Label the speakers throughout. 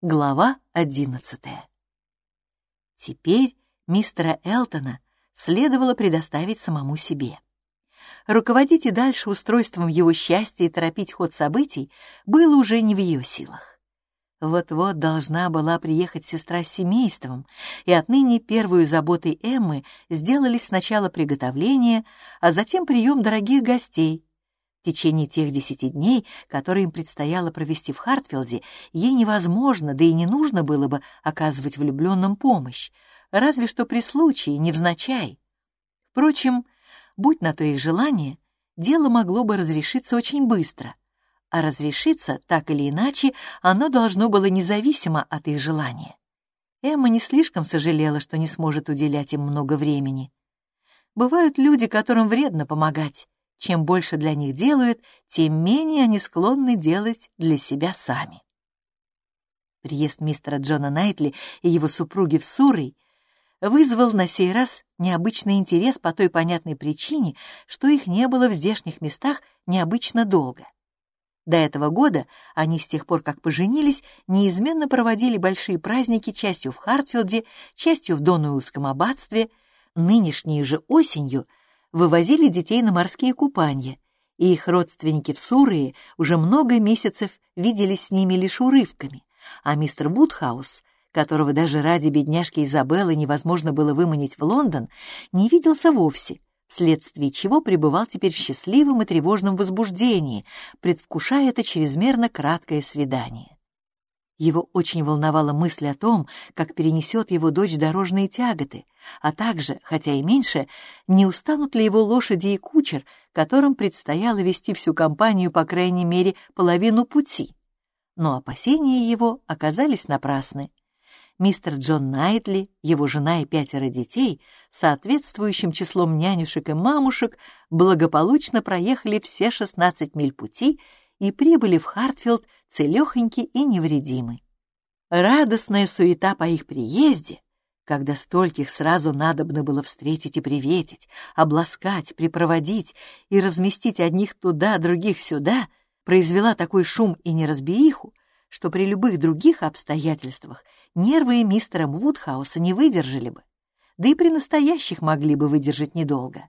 Speaker 1: Глава одиннадцатая. Теперь мистера Элтона следовало предоставить самому себе. Руководить и дальше устройством его счастья и торопить ход событий было уже не в ее силах. Вот-вот должна была приехать сестра с семейством, и отныне первую заботой Эммы сделались сначала приготовление, а затем прием дорогих гостей, в течение тех десяти дней, которые им предстояло провести в Хартфилде, ей невозможно, да и не нужно было бы оказывать влюбленным помощь, разве что при случае, невзначай. Впрочем, будь на то их желание, дело могло бы разрешиться очень быстро, а разрешиться, так или иначе, оно должно было независимо от их желания. Эмма не слишком сожалела, что не сможет уделять им много времени. Бывают люди, которым вредно помогать, чем больше для них делают, тем менее они склонны делать для себя сами. Приезд мистера Джона Найтли и его супруги в Суррей вызвал на сей раз необычный интерес по той понятной причине, что их не было в здешних местах необычно долго. До этого года они с тех пор, как поженились, неизменно проводили большие праздники частью в Хартфилде, частью в Донуэллском аббатстве. Нынешней же осенью вывозили детей на морские купания, и их родственники в Суррее уже много месяцев виделись с ними лишь урывками, а мистер Вудхаус, которого даже ради бедняжки Изабеллы невозможно было выманить в Лондон, не виделся вовсе, вследствие чего пребывал теперь в счастливом и тревожном возбуждении, предвкушая это чрезмерно краткое свидание. Его очень волновала мысль о том, как перенесет его дочь дорожные тяготы, а также, хотя и меньше, не устанут ли его лошади и кучер, которым предстояло вести всю компанию по крайней мере половину пути. Но опасения его оказались напрасны. Мистер Джон Найтли, его жена и пятеро детей, соответствующим числом нянюшек и мамушек, благополучно проехали все 16 миль пути и прибыли в Хартфилд целехоньки и невредимы. Радостная суета по их приезде, когда стольких сразу надобно было встретить и приветить, обласкать, припроводить и разместить одних туда, других сюда, произвела такой шум и неразбериху, что при любых других обстоятельствах нервы мистера Вудхауса не выдержали бы, да и при настоящих могли бы выдержать недолго.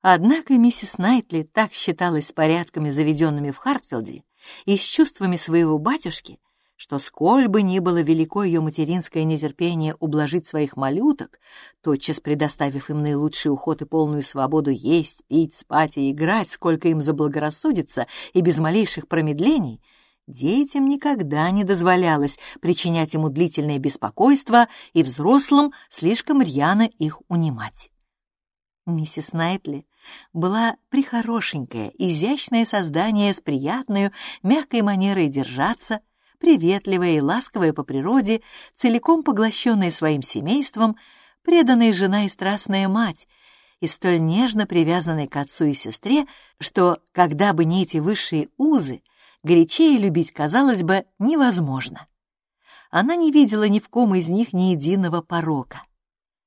Speaker 1: Однако миссис Найтли так считалась с порядками, заведенными в Хартфилде, и с чувствами своего батюшки, что сколь бы ни было велико ее материнское нетерпение ублажить своих малюток, тотчас предоставив им наилучший уход и полную свободу есть, пить, спать и играть, сколько им заблагорассудится, и без малейших промедлений, детям никогда не дозволялось причинять ему длительное беспокойство и взрослым слишком рьяно их унимать. Миссис Найтли была прихорошенькое, изящное создание с приятной, мягкой манерой держаться, приветливая и ласковая по природе, целиком поглощенная своим семейством, преданная жена и страстная мать, и столь нежно привязанная к отцу и сестре, что, когда бы не эти высшие узы, горячее любить, казалось бы, невозможно. Она не видела ни в ком из них ни единого порока.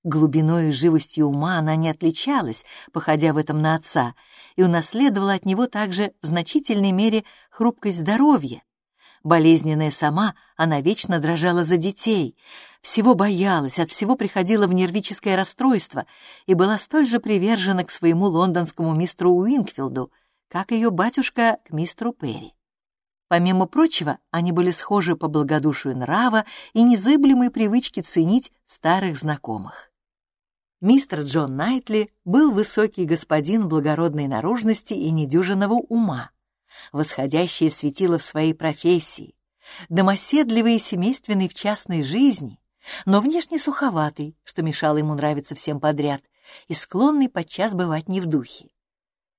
Speaker 1: Глубиной и живостью ума она не отличалась, походя в этом на отца, и унаследовала от него также в значительной мере хрупкость здоровья. Болезненная сама, она вечно дрожала за детей, всего боялась, от всего приходила в нервическое расстройство и была столь же привержена к своему лондонскому мистеру Уинкфилду, как ее батюшка к мистеру Перри. Помимо прочего, они были схожи по благодушию нрава и незыблемой привычке ценить старых знакомых. Мистер Джон Найтли был высокий господин благородной наружности и недюжинного ума, восходящее светило в своей профессии, домоседливый и семейственный в частной жизни, но внешне суховатый, что мешало ему нравиться всем подряд, и склонный подчас бывать не в духе.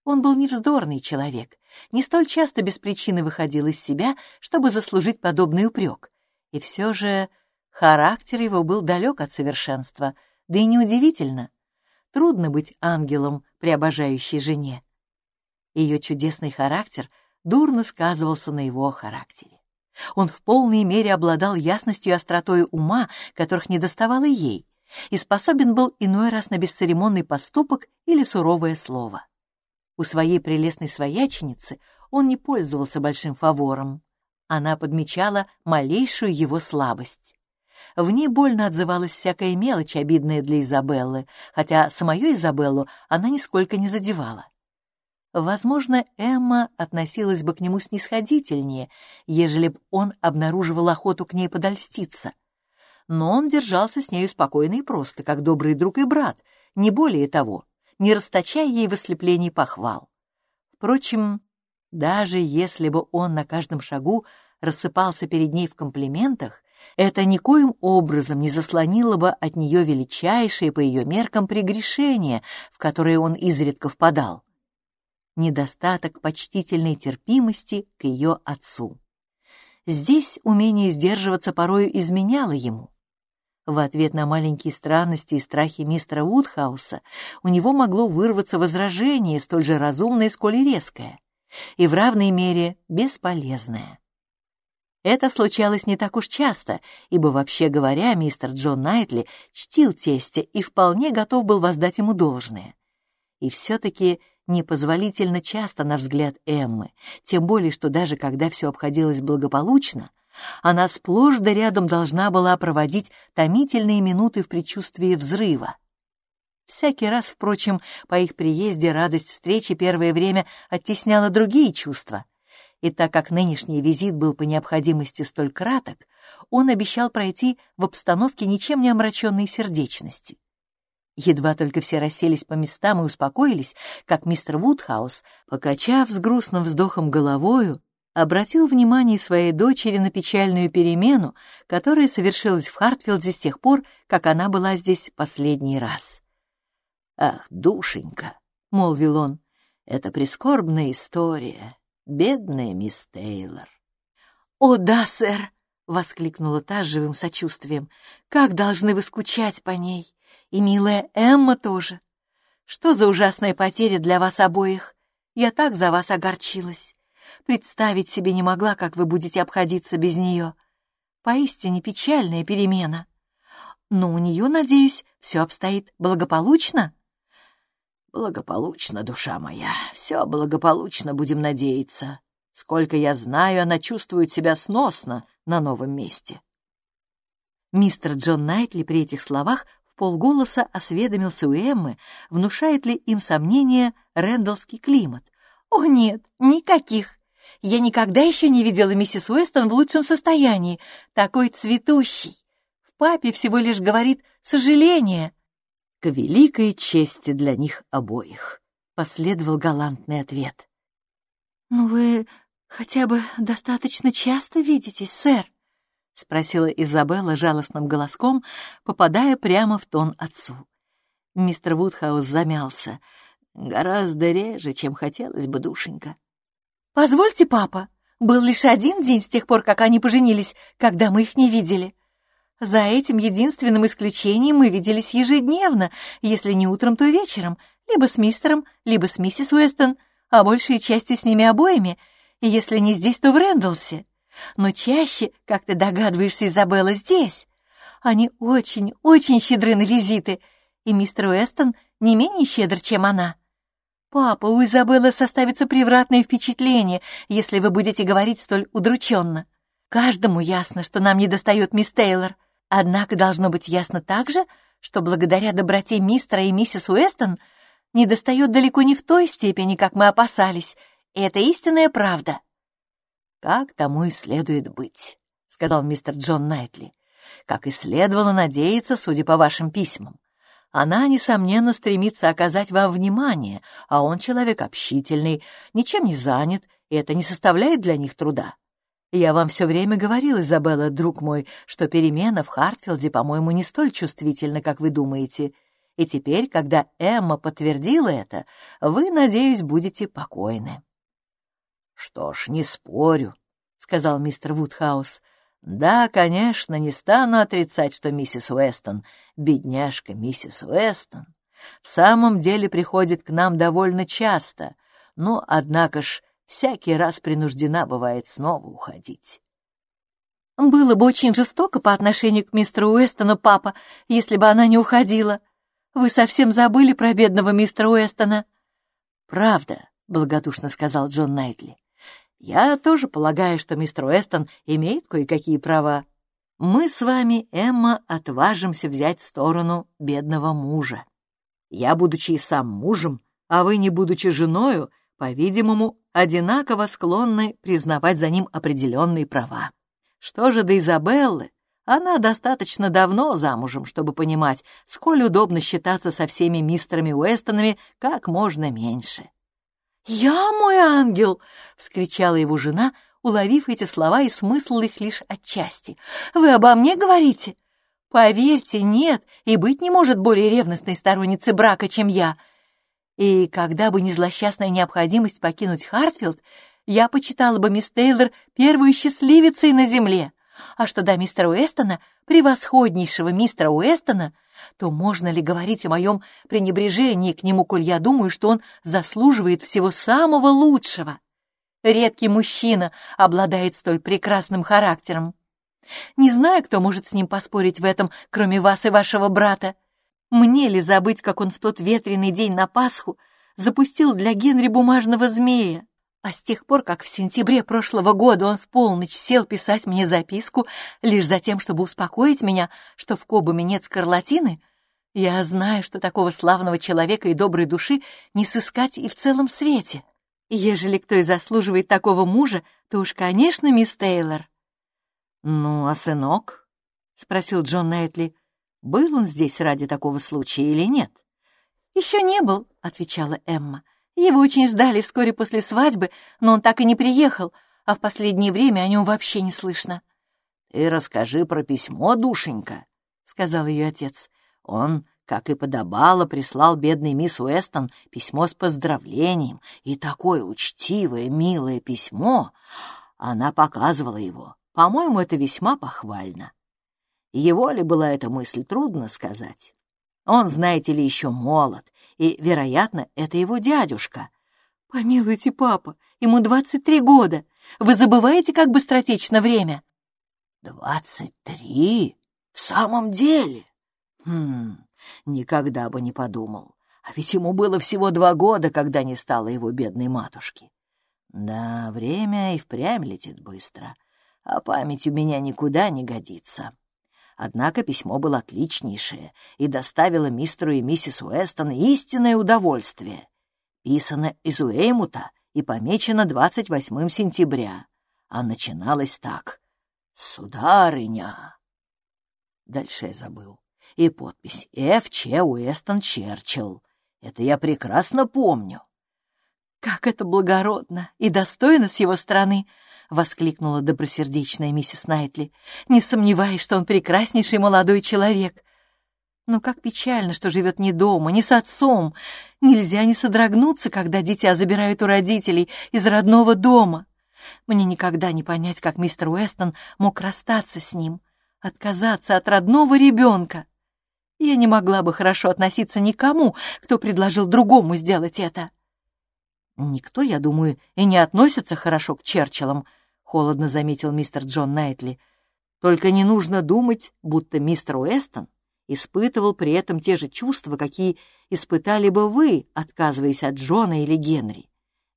Speaker 1: Он был невздорный человек, не столь часто без причины выходил из себя, чтобы заслужить подобный упрек, и все же характер его был далек от совершенства — да и неудивительно. Трудно быть ангелом при обожающей жене. Ее чудесный характер дурно сказывался на его характере. Он в полной мере обладал ясностью и остротой ума, которых не доставало ей, и способен был иной раз на бесцеремонный поступок или суровое слово. У своей прелестной свояченицы он не пользовался большим фавором. Она подмечала малейшую его слабость. В ней больно отзывалась всякая мелочь, обидная для Изабеллы, хотя самую Изабеллу она нисколько не задевала. Возможно, Эмма относилась бы к нему снисходительнее, ежели б он обнаруживал охоту к ней подольститься. Но он держался с нею спокойно и просто, как добрый друг и брат, не более того, не расточая ей в ослеплении похвал. Впрочем, даже если бы он на каждом шагу рассыпался перед ней в комплиментах, это никоим образом не заслонило бы от нее величайшее по ее меркам прегрешение, в которое он изредка впадал — недостаток почтительной терпимости к ее отцу. Здесь умение сдерживаться порою изменяло ему. В ответ на маленькие странности и страхи мистера Вудхауса у него могло вырваться возражение, столь же разумное, сколь и резкое, и в равной мере бесполезное. Это случалось не так уж часто, ибо, вообще говоря, мистер Джон Найтли чтил тестя и вполне готов был воздать ему должное. И все-таки непозволительно часто на взгляд Эммы, тем более, что даже когда все обходилось благополучно, она сплошь да рядом должна была проводить томительные минуты в предчувствии взрыва. Всякий раз, впрочем, по их приезде радость встречи первое время оттесняла другие чувства. И так как нынешний визит был по необходимости столь краток, он обещал пройти в обстановке ничем не омраченной сердечностью. Едва только все расселись по местам и успокоились, как мистер Вудхаус, покачав с грустным вздохом головою, обратил внимание своей дочери на печальную перемену, которая совершилась в Хартфилде с тех пор, как она была здесь последний раз. «Ах, душенька!» — молвил он, — «это прискорбная история, бедная мисс Тейлор».
Speaker 2: «О, да, сэр!» — воскликнула та с живым сочувствием. «Как должны вы скучать по ней! И милая Эмма тоже! Что за ужасная потеря для вас обоих! Я так за вас огорчилась!» Представить себе не могла, как вы будете обходиться без нее. Поистине печальная перемена. Но у нее, надеюсь, все обстоит благополучно?
Speaker 1: Благополучно, душа моя, все благополучно, будем надеяться. Сколько я знаю, она чувствует себя сносно на новом месте. Мистер Джон Найтли при этих словах в полголоса осведомился у Эммы, внушает ли им сомнение рэндаллский климат.
Speaker 2: «О, нет, никаких. Я никогда еще не видела миссис Уэстон в лучшем состоянии, такой цветущий. В папе всего лишь говорит «сожаление».
Speaker 1: К великой чести для них обоих, — последовал галантный ответ.
Speaker 2: «Ну вы хотя бы достаточно часто видитесь, сэр?» — спросила Изабелла жалостным голоском, попадая прямо в тон отцу.
Speaker 1: Мистер Вудхаус замялся. «Гораздо реже, чем хотелось бы, душенька.
Speaker 2: «Позвольте, папа, был лишь один день с тех пор, как они поженились, когда мы их не видели. За этим единственным исключением мы виделись ежедневно, если не утром, то вечером, либо с мистером, либо с миссис Уэстон, а большей частью с ними обоими, и если не здесь, то в Рэндалсе. Но чаще, как ты догадываешься, Изабелла, здесь. Они очень, очень щедры на визиты, и мистер Уэстон не менее щедр, чем она». «Папа, у Изабеллы составится превратное впечатление, если вы будете говорить столь удрученно. Каждому ясно, что нам недостает мисс Тейлор. Однако должно быть ясно также, что благодаря доброте мистера и миссис Уэстон недостает далеко не в той степени, как мы опасались, и это истинная правда».
Speaker 1: «Как тому и следует быть», — сказал мистер Джон Найтли. «Как и следовало надеяться, судя по вашим письмам. Она, несомненно, стремится оказать вам внимание, а он человек общительный, ничем не занят, и это не составляет для них труда. Я вам все время говорил, Изабелла, друг мой, что перемена в Хартфилде, по-моему, не столь чувствительна, как вы думаете. И теперь, когда Эмма подтвердила это, вы, надеюсь, будете покойны. — Что ж, не спорю, — сказал мистер Вудхаус. Да, конечно, не стану отрицать, что миссис Уэстон, бедняжка миссис Уэстон, в самом деле приходит к нам довольно часто, но, однако ж, всякий раз принуждена бывает снова уходить.
Speaker 2: Было бы очень жестоко по отношению к мистеру Уэстону, папа, если бы она не уходила. Вы совсем забыли про бедного мистера Уэстона.
Speaker 1: Правда, — благодушно сказал Джон Найтли. Я тоже полагаю, что мистер Уэстон имеет кое-какие права. Мы с вами, Эмма, отважимся взять сторону бедного мужа. Я, будучи и сам мужем, а вы, не будучи женою, по-видимому, одинаково склонны признавать за ним определенные права. Что же до Изабеллы, она достаточно давно замужем, чтобы понимать, сколь удобно считаться со всеми мистерами Уэстонами как можно меньше.
Speaker 2: «Я мой ангел!» — вскричала его жена, уловив эти слова и смысл их лишь отчасти. «Вы обо мне говорите?» «Поверьте, нет, и быть не может более ревностной сторонницы брака, чем я. И когда бы не злосчастная необходимость покинуть Хартфилд, я почитала бы мисс Тейлор первой счастливицей на земле. А что до мистера Уэстона, превосходнейшего мистера Уэстона, то можно ли говорить о моем пренебрежении к нему, коль я думаю, что он заслуживает всего самого лучшего? Редкий мужчина обладает столь прекрасным характером. Не знаю, кто может с ним поспорить в этом, кроме вас и вашего брата. Мне ли забыть, как он в тот ветреный день на Пасху запустил для Генри бумажного змея? А с тех пор, как в сентябре прошлого года он в полночь сел писать мне записку, лишь за тем, чтобы успокоить меня, что в Кобуме нет скарлатины, я знаю, что такого славного человека и доброй души не сыскать и в целом свете. Ежели кто и заслуживает такого мужа, то уж, конечно, мисс Тейлор.
Speaker 1: «Ну, а сынок?» — спросил Джон Найтли. «Был он здесь ради такого случая или нет?»
Speaker 2: «Еще не был», — отвечала Эмма. Его очень ждали вскоре после свадьбы, но он так и не приехал, а в последнее время о нем вообще не слышно.
Speaker 1: «Ты расскажи про письмо, душенька», — сказал ее отец. «Он, как и подобало, прислал бедный мисс Уэстон письмо с поздравлением, и такое учтивое, милое письмо. Она показывала его. По-моему, это весьма похвально. Его ли была эта мысль, трудно сказать. Он, знаете ли, еще молод, и, вероятно, это его дядюшка.
Speaker 2: «Помилуйте, папа, ему двадцать три года. Вы забываете, как быстротечно время?»
Speaker 1: «Двадцать три? В самом деле? Хм, никогда бы не подумал. А ведь ему было всего два года, когда не стало его бедной матушки. Да, время и впрямь летит быстро, а память у меня никуда не годится». Однако письмо было отличнейшее и доставило мистеру и миссис Уэстон истинное удовольствие. Писано из Уэймута и помечено 28 сентября, а начиналось так. «Сударыня». Дальше я забыл. И подпись «Ф. Ч. Уэстон Черчилл». Это я прекрасно помню.
Speaker 2: «Как это благородно и достойно с его стороны!» Воскликнула добросердечная миссис Найтли, не сомневаясь, что он прекраснейший молодой человек. Но как печально, что живет не дома, не с отцом. Нельзя не содрогнуться, когда дитя забирают у родителей из родного дома. Мне никогда не понять, как мистер Уэстон мог расстаться с ним, отказаться от родного ребенка. Я не могла бы хорошо относиться никому, кто предложил другому сделать это.
Speaker 1: Никто, я думаю, и не относится хорошо к Черчиллам, холодно заметил мистер Джон Найтли. Только не нужно думать, будто мистер Уэстон испытывал при этом те же чувства, какие испытали бы вы, отказываясь от Джона или Генри.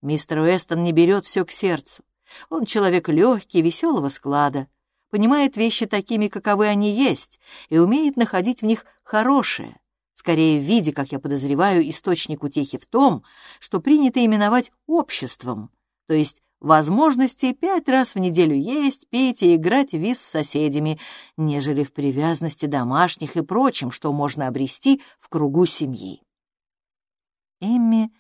Speaker 1: Мистер Уэстон не берет все к сердцу. Он человек легкий, веселого склада, понимает вещи такими, каковы они есть, и умеет находить в них хорошее, скорее в виде, как я подозреваю, источник утехи в том, что принято именовать обществом, то есть возможности пять раз в неделю есть, пить и играть в виз с соседями, нежели в привязанности домашних и прочим, что можно обрести в кругу семьи. Эмми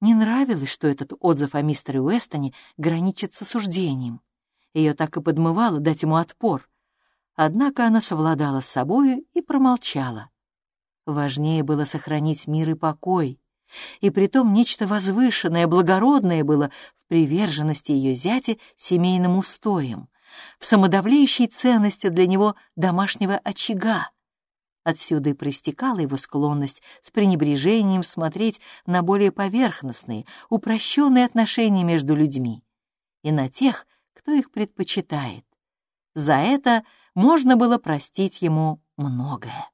Speaker 1: не нравилось, что этот отзыв о мистере Уэстоне граничит с осуждением. Ее так и подмывало дать ему отпор. Однако она совладала с собою и промолчала. Важнее было сохранить мир и покой, и притом нечто возвышенное, благородное было в приверженности ее зятя семейным устоям, в самодавлеющей ценности для него домашнего очага. Отсюда и проистекала его склонность с пренебрежением смотреть на более поверхностные, упрощенные отношения между людьми и на тех, кто их предпочитает. За это можно было простить ему многое.